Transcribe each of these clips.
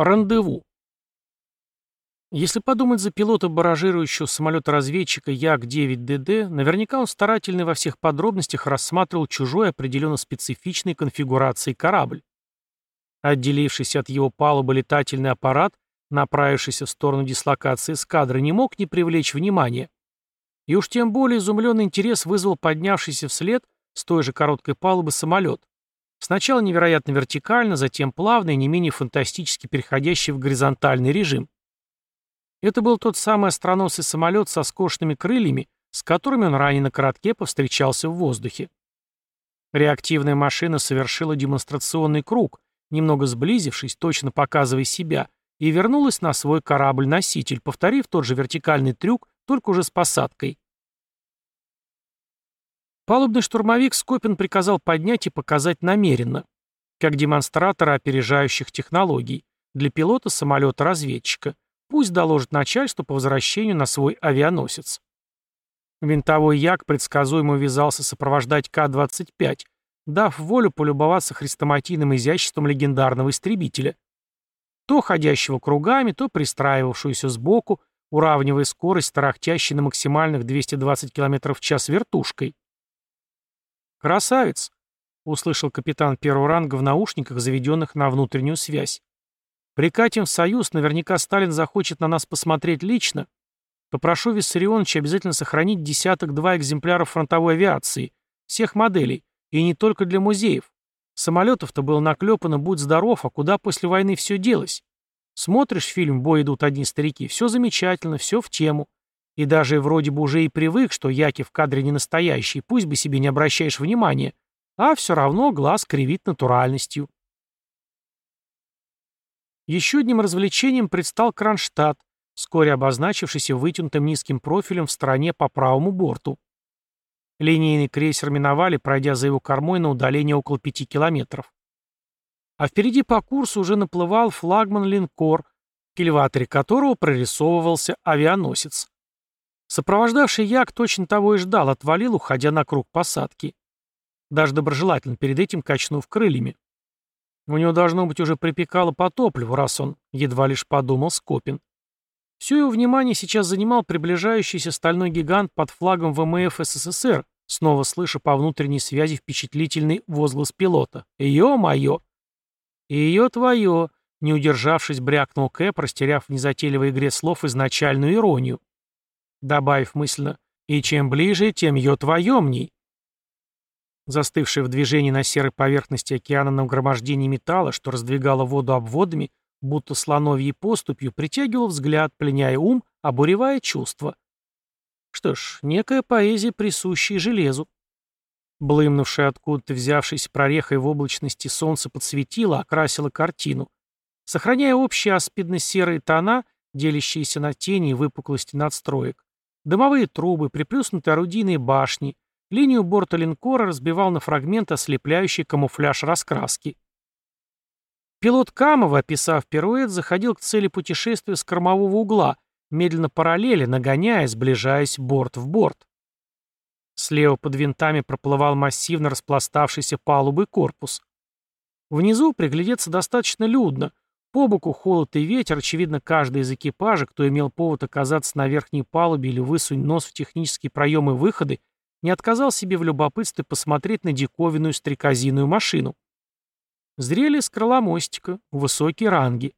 Рандеву. Если подумать за пилота баражирующего самолета-разведчика Як-9ДД, наверняка он старательно во всех подробностях рассматривал чужой определенно специфичной конфигурации корабль. Отделившийся от его палубы летательный аппарат, направившийся в сторону дислокации эскадры, не мог не привлечь внимания. И уж тем более изумленный интерес вызвал поднявшийся вслед с той же короткой палубы самолет. Сначала невероятно вертикально, затем плавно и не менее фантастически переходящий в горизонтальный режим. Это был тот самый остроносый самолет со скошенными крыльями, с которыми он ранее на коротке повстречался в воздухе. Реактивная машина совершила демонстрационный круг, немного сблизившись, точно показывая себя, и вернулась на свой корабль-носитель, повторив тот же вертикальный трюк, только уже с посадкой. Палубный штурмовик Скопин приказал поднять и показать намеренно, как демонстратора опережающих технологий, для пилота самолета-разведчика. Пусть доложит начальству по возвращению на свой авианосец. Винтовой як предсказуемо увязался сопровождать К-25, дав волю полюбоваться хрестоматийным изяществом легендарного истребителя. То ходящего кругами, то пристраивавшуюся сбоку, уравнивая скорость тарахтящей на максимальных 220 км в час вертушкой. «Красавец!» — услышал капитан первого ранга в наушниках, заведенных на внутреннюю связь. «Прикатим в Союз, наверняка Сталин захочет на нас посмотреть лично. Попрошу Виссарионовича обязательно сохранить десяток-два экземпляров фронтовой авиации, всех моделей, и не только для музеев. Самолетов-то было наклепано, будь здоров, а куда после войны все делось? Смотришь фильм «Бой идут одни старики», все замечательно, все в тему. И даже вроде бы уже и привык, что Яки в кадре не настоящий, пусть бы себе не обращаешь внимания, а все равно глаз кривит натуральностью. Еще одним развлечением предстал Кронштадт, вскоре обозначившийся вытянутым низким профилем в стороне по правому борту. Линейный крейсер миновали, пройдя за его кормой на удаление около пяти километров. А впереди по курсу уже наплывал флагман-линкор, в кильваторе которого прорисовывался авианосец. Сопровождавший Як точно того и ждал, отвалил, уходя на круг посадки. Даже доброжелательно перед этим качнув крыльями. У него, должно быть, уже припекало по топливу, раз он едва лишь подумал Скопин. Все его внимание сейчас занимал приближающийся стальной гигант под флагом ВМФ СССР, снова слыша по внутренней связи впечатлительный возглас пилота. «Ее-мое!» «Ее твое!» Не удержавшись, брякнул Кэп, растеряв в незатейливой игре слов изначальную иронию добавив мысленно «И чем ближе, тем ее твоемней». Застывшее в движении на серой поверхности океана нагромождение металла, что раздвигало воду обводами, будто слоновьей поступью, притягивал взгляд, пленяя ум, обуревая чувства. Что ж, некая поэзия, присущая железу. Блымнувшая откуда-то взявшись прорехой в облачности солнце подсветило, окрасило картину. Сохраняя общие аспидно-серые тона, делящиеся на тени и выпуклости надстроек, Дымовые трубы, приплюснутые орудийные башни, линию борта линкора разбивал на фрагменты ослепляющий камуфляж раскраски. Пилот Камова, описав пируэт, заходил к цели путешествия с кормового угла, медленно параллели, нагоняя, сближаясь борт в борт. Слева под винтами проплывал массивно распластавшийся палубый корпус. Внизу приглядеться достаточно людно, по боку холод и ветер, очевидно, каждый из экипажа, кто имел повод оказаться на верхней палубе или высунь нос в технические проемы выходы, не отказал себе в любопытстве посмотреть на диковинную стрекозиную машину. Зрели с крыла мостика, высокие ранги.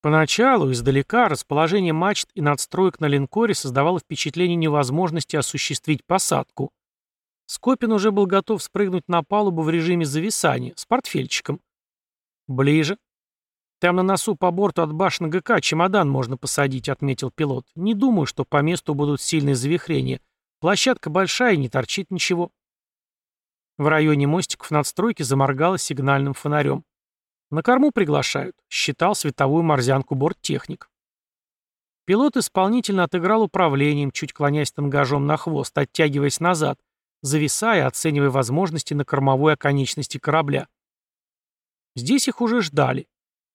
Поначалу, издалека, расположение мачт и надстроек на линкоре создавало впечатление невозможности осуществить посадку. Скопин уже был готов спрыгнуть на палубу в режиме зависания, с портфельчиком. Ближе, «Там на носу по борту от башен ГК чемодан можно посадить», — отметил пилот. «Не думаю, что по месту будут сильные завихрения. Площадка большая, не торчит ничего». В районе мостиков надстройки заморгало сигнальным фонарем. «На корму приглашают», — считал световую морзянку борттехник. Пилот исполнительно отыграл управлением, чуть клонясь тангажом на хвост, оттягиваясь назад, зависая, оценивая возможности на кормовой оконечности корабля. Здесь их уже ждали.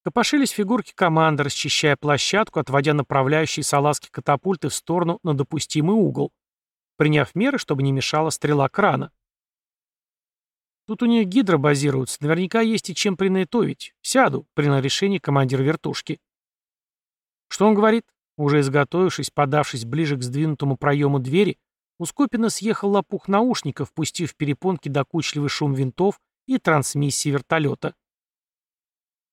Копошились фигурки команды, расчищая площадку, отводя направляющие салазки катапульты в сторону на допустимый угол, приняв меры, чтобы не мешала стрела крана. Тут у нее гидро базируется, наверняка есть и чем принайтовить. Сяду, принял решение командир вертушки. Что он говорит? Уже изготовившись, подавшись ближе к сдвинутому проему двери, у Скопина съехал лопух наушников, пустив перепонки докучливый шум винтов и трансмиссии вертолета.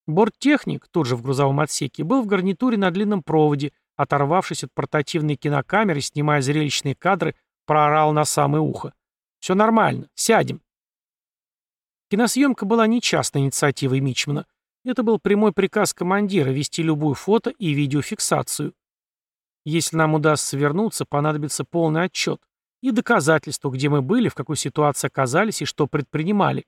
Борттехник, тут же в грузовом отсеке, был в гарнитуре на длинном проводе, оторвавшись от портативной кинокамеры, снимая зрелищные кадры, проорал на самое ухо. «Все нормально, сядем». Киносъемка была не частной инициативой Мичмана. Это был прямой приказ командира вести любую фото и видеофиксацию. Если нам удастся вернуться, понадобится полный отчет и доказательства, где мы были, в какой ситуации оказались и что предпринимали.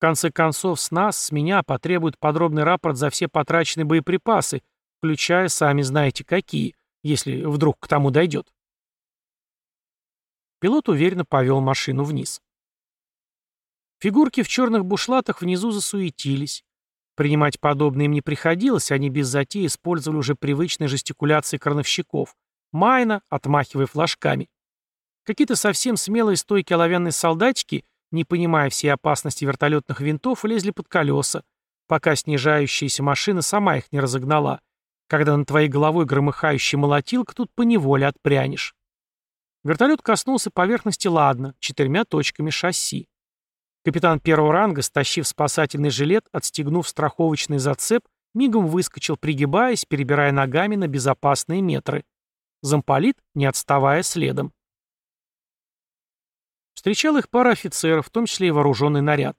В конце концов, с нас, с меня потребуют подробный рапорт за все потраченные боеприпасы, включая сами знаете какие, если вдруг к тому дойдет. Пилот уверенно повел машину вниз. Фигурки в черных бушлатах внизу засуетились. Принимать подобное им не приходилось, они без затеи использовали уже привычные жестикуляции крановщиков. Майна, отмахивая флажками. Какие-то совсем смелые стойкие оловянные солдатики, не понимая всей опасности вертолетных винтов, лезли под колеса, пока снижающаяся машина сама их не разогнала. Когда над твоей головой громыхающий молотилка, тут поневоле отпрянешь. Вертолет коснулся поверхности ладно, четырьмя точками шасси. Капитан первого ранга, стащив спасательный жилет, отстегнув страховочный зацеп, мигом выскочил, пригибаясь, перебирая ногами на безопасные метры. Замполит, не отставая следом. Встречал их пара офицеров, в том числе и вооруженный наряд.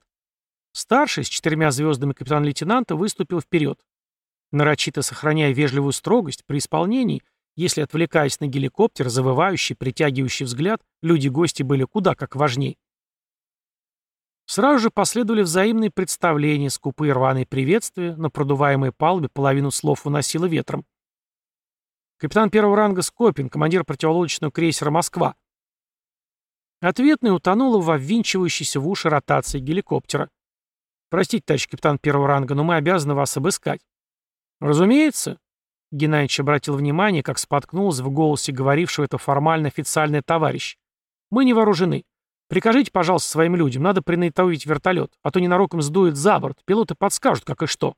Старший, с четырьмя звездами капитан-лейтенанта, выступил вперед. Нарочито сохраняя вежливую строгость, при исполнении, если отвлекаясь на геликоптер, завывающий, притягивающий взгляд, люди-гости были куда как важней. Сразу же последовали взаимные представления, скупые рваные приветствия, на продуваемой палубе половину слов уносило ветром. Капитан первого ранга Скопин, командир противолодочного крейсера «Москва», Ответная утонула в обвинчивающейся в уши ротации геликоптера. «Простите, товарищ капитан первого ранга, но мы обязаны вас обыскать». «Разумеется», — Геннадьевич обратил внимание, как споткнулся в голосе говорившего это формально официальный товарищ. «Мы не вооружены. Прикажите, пожалуйста, своим людям, надо принайтовить вертолет, а то ненароком сдует за борт, пилоты подскажут, как и что».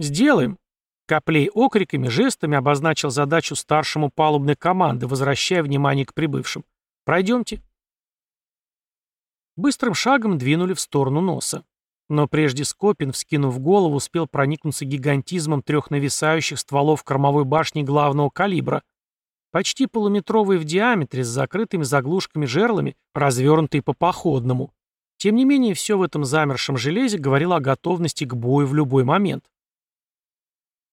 «Сделаем», Коплей окриками, жестами обозначил задачу старшему палубной команды, возвращая внимание к прибывшим. «Пройдемте». Быстрым шагом двинули в сторону носа. Но прежде Скопин, вскинув голову, успел проникнуться гигантизмом трех нависающих стволов кормовой башни главного калибра, почти полуметровые в диаметре, с закрытыми заглушками жерлами, развернутые по походному. Тем не менее, все в этом замершем железе говорило о готовности к бою в любой момент.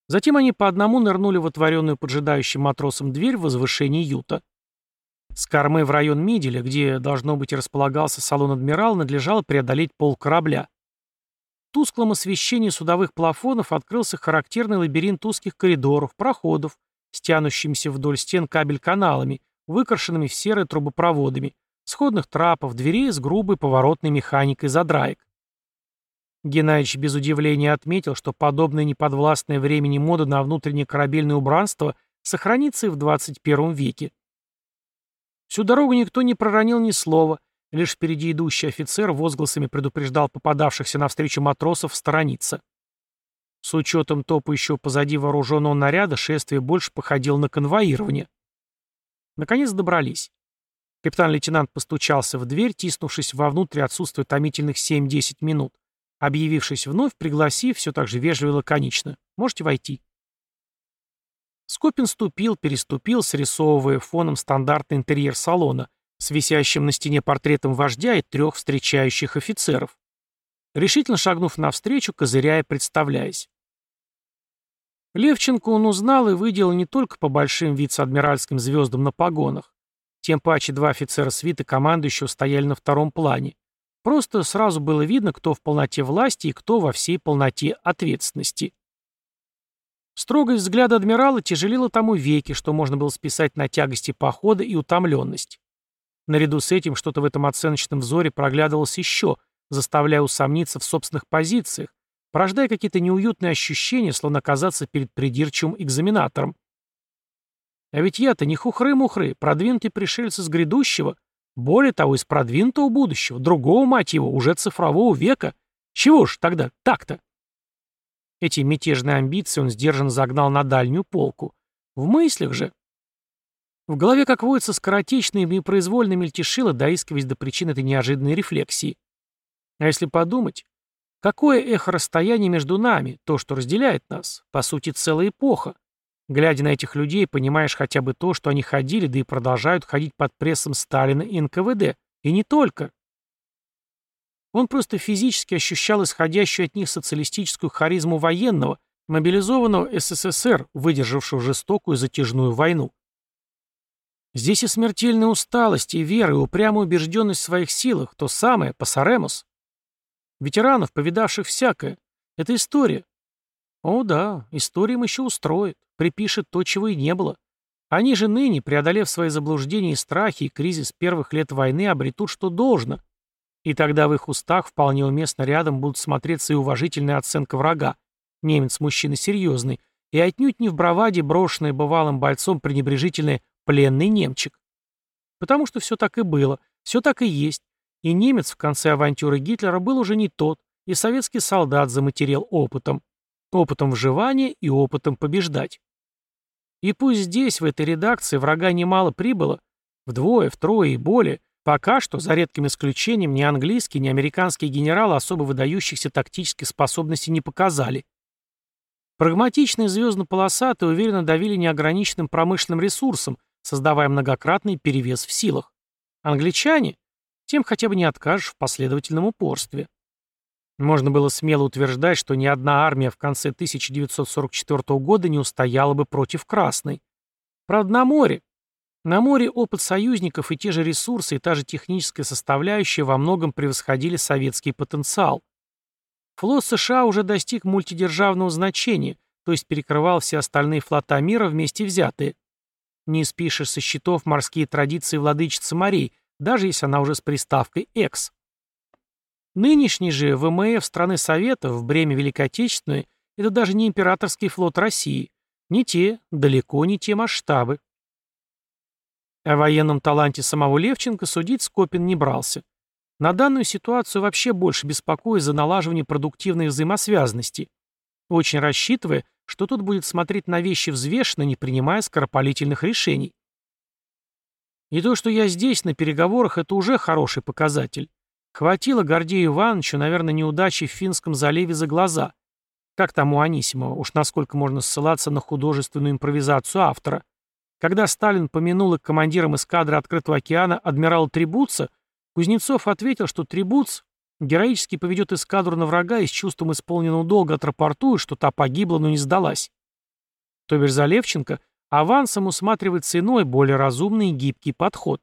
Затем они по одному нырнули в отворенную поджидающим матросом дверь в возвышении юта. С кормы в район Миделя, где, должно быть, и располагался салон адмирал, надлежало преодолеть пол корабля. В тусклом освещении судовых плафонов открылся характерный лабиринт узких коридоров, проходов, стянущимися вдоль стен кабель-каналами, выкрашенными в серые трубопроводами, сходных трапов, дверей с грубой поворотной механикой задраек. Геннадьевич без удивления отметил, что подобная неподвластная времени мода на внутреннее корабельное убранство сохранится и в 21 веке. Всю дорогу никто не проронил ни слова, лишь впереди идущий офицер возгласами предупреждал попадавшихся навстречу матросов сторониться. С учетом топающего позади вооруженного наряда шествие больше походило на конвоирование. Наконец добрались. Капитан-лейтенант постучался в дверь, тиснувшись вовнутрь отсутствия томительных 7-10 минут, объявившись вновь, пригласив, все так же вежливо и лаконично. «Можете войти». Скопин ступил, переступил, срисовывая фоном стандартный интерьер салона с висящим на стене портретом вождя и трех встречающих офицеров. Решительно шагнув навстречу, козыряя, представляясь. Левченко он узнал и выделил не только по большим вице-адмиральским звездам на погонах. Тем паче два офицера свита командующего стояли на втором плане. Просто сразу было видно, кто в полноте власти и кто во всей полноте ответственности. Строгость взгляда адмирала тяжелила тому веки, что можно было списать на тягости похода и утомленность. Наряду с этим что-то в этом оценочном взоре проглядывалось еще, заставляя усомниться в собственных позициях, порождая какие-то неуютные ощущения, словно оказаться перед придирчивым экзаменатором. А ведь я-то не хухры-мухры, продвинутый пришельцы с грядущего, Более того, из продвинутого будущего, другого, мать его, уже цифрового века. Чего ж тогда так-то? Эти мятежные амбиции он сдержанно загнал на дальнюю полку. В мыслях же. В голове, как водится, скоротечно и непроизвольно мельтешило, доискиваясь до причин этой неожиданной рефлексии. А если подумать, какое эхо расстояния между нами, то, что разделяет нас, по сути, целая эпоха. Глядя на этих людей, понимаешь хотя бы то, что они ходили, да и продолжают ходить под прессом Сталина и НКВД. И не только. Он просто физически ощущал исходящую от них социалистическую харизму военного, мобилизованного СССР, выдержавшего жестокую затяжную войну. Здесь и смертельная усталость, и вера, и упрямая убежденность в своих силах, то самое, пасаремус. Ветеранов, повидавших всякое. Это история. О да, история им еще устроит припишет то, чего и не было. Они же ныне, преодолев свои заблуждения и страхи и кризис первых лет войны, обретут, что должно. И тогда в их устах вполне уместно рядом будут смотреться и уважительная оценка врага. Немец мужчина серьезный, и отнюдь не в браваде брошенный бывалым бойцом пренебрежительный пленный немчик. Потому что все так и было, все так и есть. И немец в конце авантюры Гитлера был уже не тот, и советский солдат заматерел опытом. Опытом вживания и опытом побеждать. И пусть здесь, в этой редакции, врага немало прибыло, вдвое, втрое и более, пока что, за редким исключением, ни английские, ни американские генералы особо выдающихся тактических способностей не показали. Прагматичные звездно-полосатые уверенно давили неограниченным промышленным ресурсом, создавая многократный перевес в силах. Англичане? Тем хотя бы не откажешь в последовательном упорстве. Можно было смело утверждать, что ни одна армия в конце 1944 года не устояла бы против Красной. Правда, на море. На море опыт союзников и те же ресурсы, и та же техническая составляющая во многом превосходили советский потенциал. Флот США уже достиг мультидержавного значения, то есть перекрывал все остальные флота мира вместе взятые. Не спишешь со счетов морские традиции владычицы морей, даже если она уже с приставкой «экс». Нынешний же ВМФ страны Советов в бремя Великой Отечественной – это даже не императорский флот России. Не те, далеко не те масштабы. О военном таланте самого Левченко судить Скопин не брался. На данную ситуацию вообще больше беспокоит за налаживание продуктивной взаимосвязанности, очень рассчитывая, что тут будет смотреть на вещи взвешенно, не принимая скоропалительных решений. И то, что я здесь, на переговорах, это уже хороший показатель. Хватило Гордею Ивановичу, наверное, неудачи в Финском заливе за глаза. Как там у Анисимова, уж насколько можно ссылаться на художественную импровизацию автора. Когда Сталин помянул и командиром эскадры Открытого океана адмирала Трибуца, Кузнецов ответил, что Трибуц героически поведет эскадру на врага и с чувством исполненного долга отрапортует, что та погибла, но не сдалась. То бишь за Левченко авансом усматривается иной, более разумный и гибкий подход.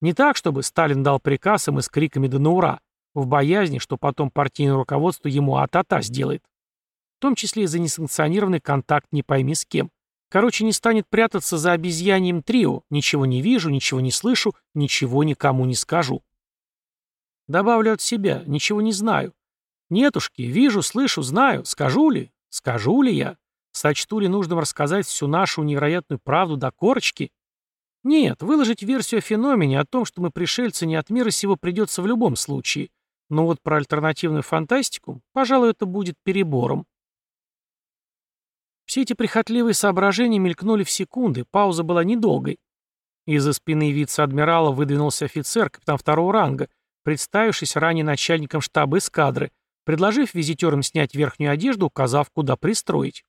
Не так, чтобы Сталин дал приказ, и с криками «да на ура!» в боязни, что потом партийное руководство ему а-та-та сделает. В том числе и за несанкционированный контакт не пойми с кем. Короче, не станет прятаться за обезьяньем трио «ничего не вижу, ничего не слышу, ничего никому не скажу». Добавлю от себя «ничего не знаю». Нетушки, вижу, слышу, знаю, скажу ли? Скажу ли я? Сочту ли нужным рассказать всю нашу невероятную правду до корочки? Нет, выложить версию о феномене, о том, что мы пришельцы не от мира сего, придется в любом случае. Но вот про альтернативную фантастику, пожалуй, это будет перебором. Все эти прихотливые соображения мелькнули в секунды, пауза была недолгой. Из-за спины вице-адмирала выдвинулся офицер, капитан второго ранга, представившись ранее начальником штаба эскадры, предложив визитерам снять верхнюю одежду, указав, куда пристроить.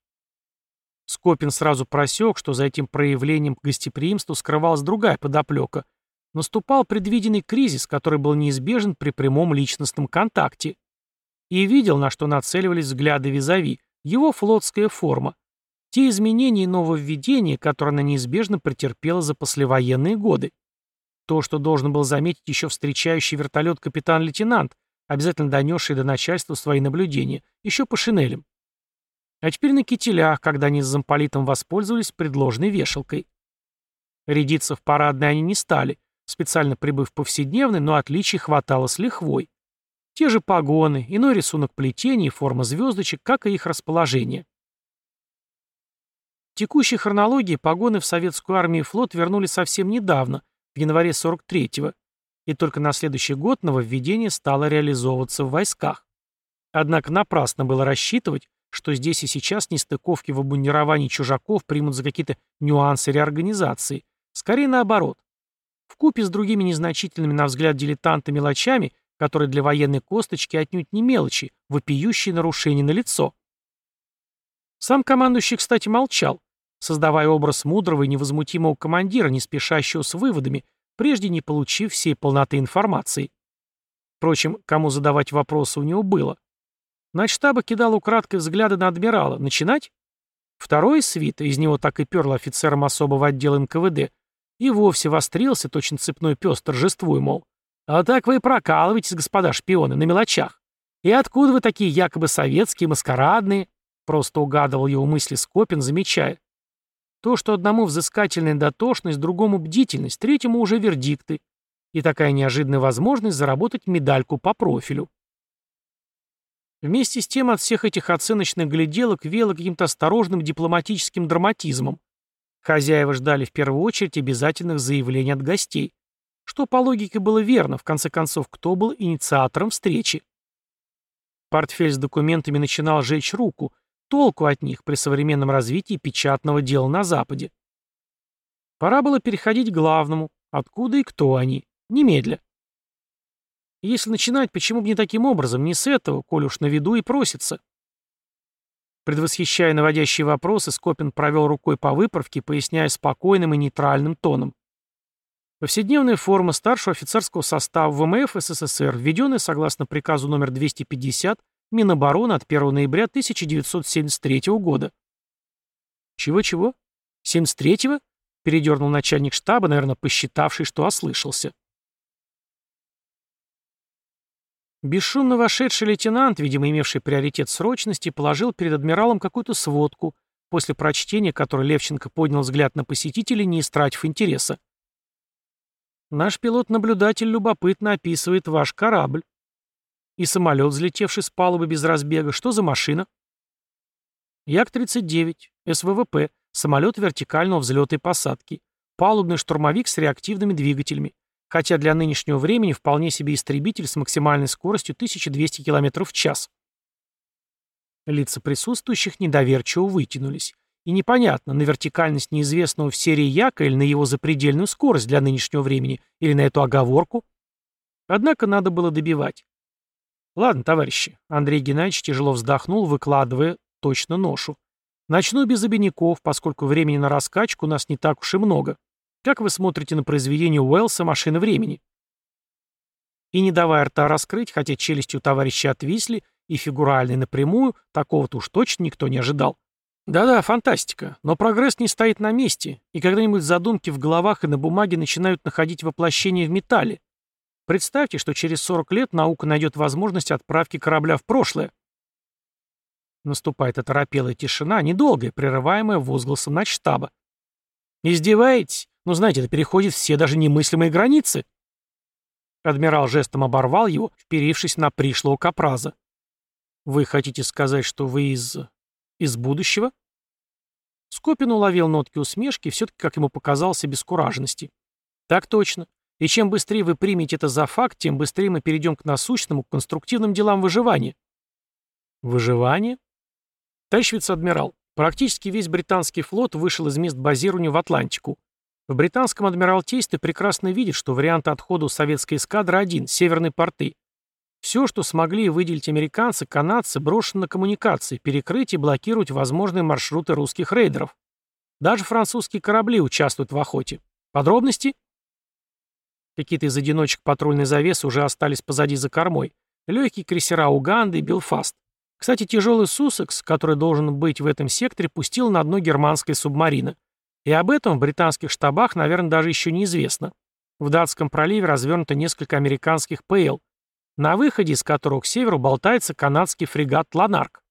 Скопин сразу просек, что за этим проявлением гостеприимства скрывалась другая подоплека. Наступал предвиденный кризис, который был неизбежен при прямом личностном контакте. И видел, на что нацеливались взгляды визави, его флотская форма. Те изменения и нововведения, которые она неизбежно претерпела за послевоенные годы. То, что должен был заметить еще встречающий вертолет капитан-лейтенант, обязательно донесший до начальства свои наблюдения, еще по шинелям. А теперь на кителях, когда они с замполитом воспользовались предложенной вешалкой. Рядиться в парадной они не стали, специально прибыв повседневный, но отличий хватало с лихвой. Те же погоны, иной рисунок плетений форма звездочек, как и их расположение. Текущей хронологии погоны в советскую армию и флот вернули совсем недавно, в январе 43-го, и только на следующий год нововведение стало реализовываться в войсках. Однако напрасно было рассчитывать, что здесь и сейчас нестыковки в обмундировании чужаков примут за какие-то нюансы реорганизации. Скорее наоборот. В купе с другими незначительными на взгляд дилетанта мелочами, которые для военной косточки отнюдь не мелочи, вопиющие нарушения на лицо. Сам командующий, кстати, молчал, создавая образ мудрого и невозмутимого командира, не спешащего с выводами, прежде не получив всей полноты информации. Впрочем, кому задавать вопросы у него было. Начштаба кидал украдкой взгляды на адмирала. Начинать? Второй из свита, из него так и перло офицером особого отдела НКВД, и вовсе вострился, точно цепной пес, торжествуя, мол. «А так вы и прокалываетесь, господа шпионы, на мелочах. И откуда вы такие якобы советские, маскарадные?» Просто угадывал его мысли Скопин, замечая. То, что одному взыскательная дотошность, другому бдительность, третьему уже вердикты. И такая неожиданная возможность заработать медальку по профилю. Вместе с тем от всех этих оценочных гляделок веяло каким-то осторожным дипломатическим драматизмом. Хозяева ждали в первую очередь обязательных заявлений от гостей. Что по логике было верно, в конце концов, кто был инициатором встречи. Портфель с документами начинал жечь руку, Толку от них при современном развитии печатного дела на Западе. Пора было переходить к главному. Откуда и кто они? Немедля. Если начинать, почему бы не таким образом, не с этого, коль уж на виду и просится? Предвосхищая наводящие вопросы, Скопин провел рукой по выправке, поясняя спокойным и нейтральным тоном. Повседневная форма старшего офицерского состава ВМФ СССР, введенная согласно приказу номер 250 Минобороны от 1 ноября 1973 года. «Чего-чего? 73-го?» — передернул начальник штаба, наверное, посчитавший, что ослышался. Бесшумно вошедший лейтенант, видимо, имевший приоритет срочности, положил перед адмиралом какую-то сводку, после прочтения которой Левченко поднял взгляд на посетителей, не истратив интереса. «Наш пилот-наблюдатель любопытно описывает ваш корабль. И самолет, взлетевший с палубы без разбега. Что за машина? Як-39, СВВП, самолет вертикального взлета и посадки. Палубный штурмовик с реактивными двигателями. Хотя для нынешнего времени вполне себе истребитель с максимальной скоростью 1200 км в час. Лица присутствующих недоверчиво вытянулись. И непонятно, на вертикальность неизвестного в серии Яка или на его запредельную скорость для нынешнего времени, или на эту оговорку. Однако надо было добивать. «Ладно, товарищи». Андрей Геннадьевич тяжело вздохнул, выкладывая точно ношу. «Начну без обиняков, поскольку времени на раскачку у нас не так уж и много. Как вы смотрите на произведение Уэллса «Машина времени»?» И не давая рта раскрыть, хотя челюсти у товарища отвисли, и фигурально и напрямую, такого-то уж точно никто не ожидал. Да-да, фантастика, но прогресс не стоит на месте, и когда-нибудь задумки в головах и на бумаге начинают находить воплощение в металле. Представьте, что через 40 лет наука найдет возможность отправки корабля в прошлое. Наступает оторопелая тишина, недолгая, прерываемая возгласом начштаба. «Издеваетесь? Ну, знаете, это переходит все даже немыслимые границы». Адмирал жестом оборвал его, вперившись на пришлого капраза. «Вы хотите сказать, что вы из... из будущего?» Скопин уловил нотки усмешки, все-таки, как ему показалось, бескураженности. «Так точно. И чем быстрее вы примете это за факт, тем быстрее мы перейдем к насущному, к конструктивным делам выживания. Выживание? Товарищ вице-адмирал, практически весь британский флот вышел из мест базирования в Атлантику. В британском адмиралтействе прекрасно видят, что вариант отхода советской эскадры один – северные порты. Все, что смогли выделить американцы, канадцы, брошено на коммуникации, перекрыть и блокировать возможные маршруты русских рейдеров. Даже французские корабли участвуют в охоте. Подробности? Какие-то из одиночек патрульной завесы уже остались позади за кормой. Легкие крейсера Уганды и Белфаст. Кстати, тяжелый Суссекс, который должен быть в этом секторе, пустил на дно германской субмарина. И об этом в британских штабах, наверное, даже еще неизвестно. В датском проливе развернуто несколько американских ПЛ, на выходе из которых к северу болтается канадский фрегат «Ланарк».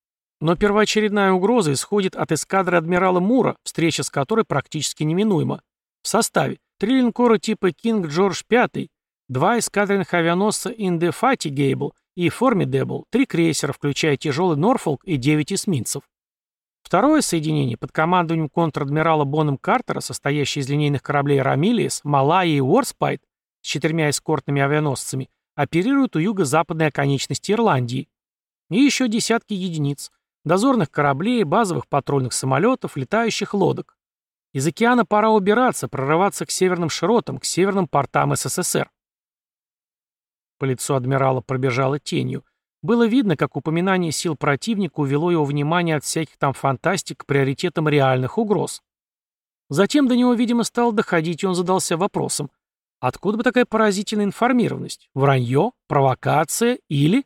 Но первоочередная угроза исходит от эскадры адмирала Мура, встреча с которой практически неминуема. В составе Три линкора типа King George V, два эскадренных авианосца Indefatigable и Formidable, три крейсера, включая тяжелый Норфолк и девять эсминцев. Второе соединение под командованием контр-адмирала Боном Картера, состоящее из линейных кораблей Рамилиес, Малайя и Уорспайт, с четырьмя эскортными авианосцами оперируют у юго-западной оконечности Ирландии. И еще десятки единиц, дозорных кораблей, базовых патрульных самолетов, летающих лодок. Из океана пора убираться, прорываться к северным широтам, к северным портам СССР. По лицу адмирала пробежала тенью. Было видно, как упоминание сил противника увело его внимание от всяких там фантастик к приоритетам реальных угроз. Затем до него, видимо, стало доходить, и он задался вопросом. Откуда бы такая поразительная информированность? Вранье? Провокация? Или...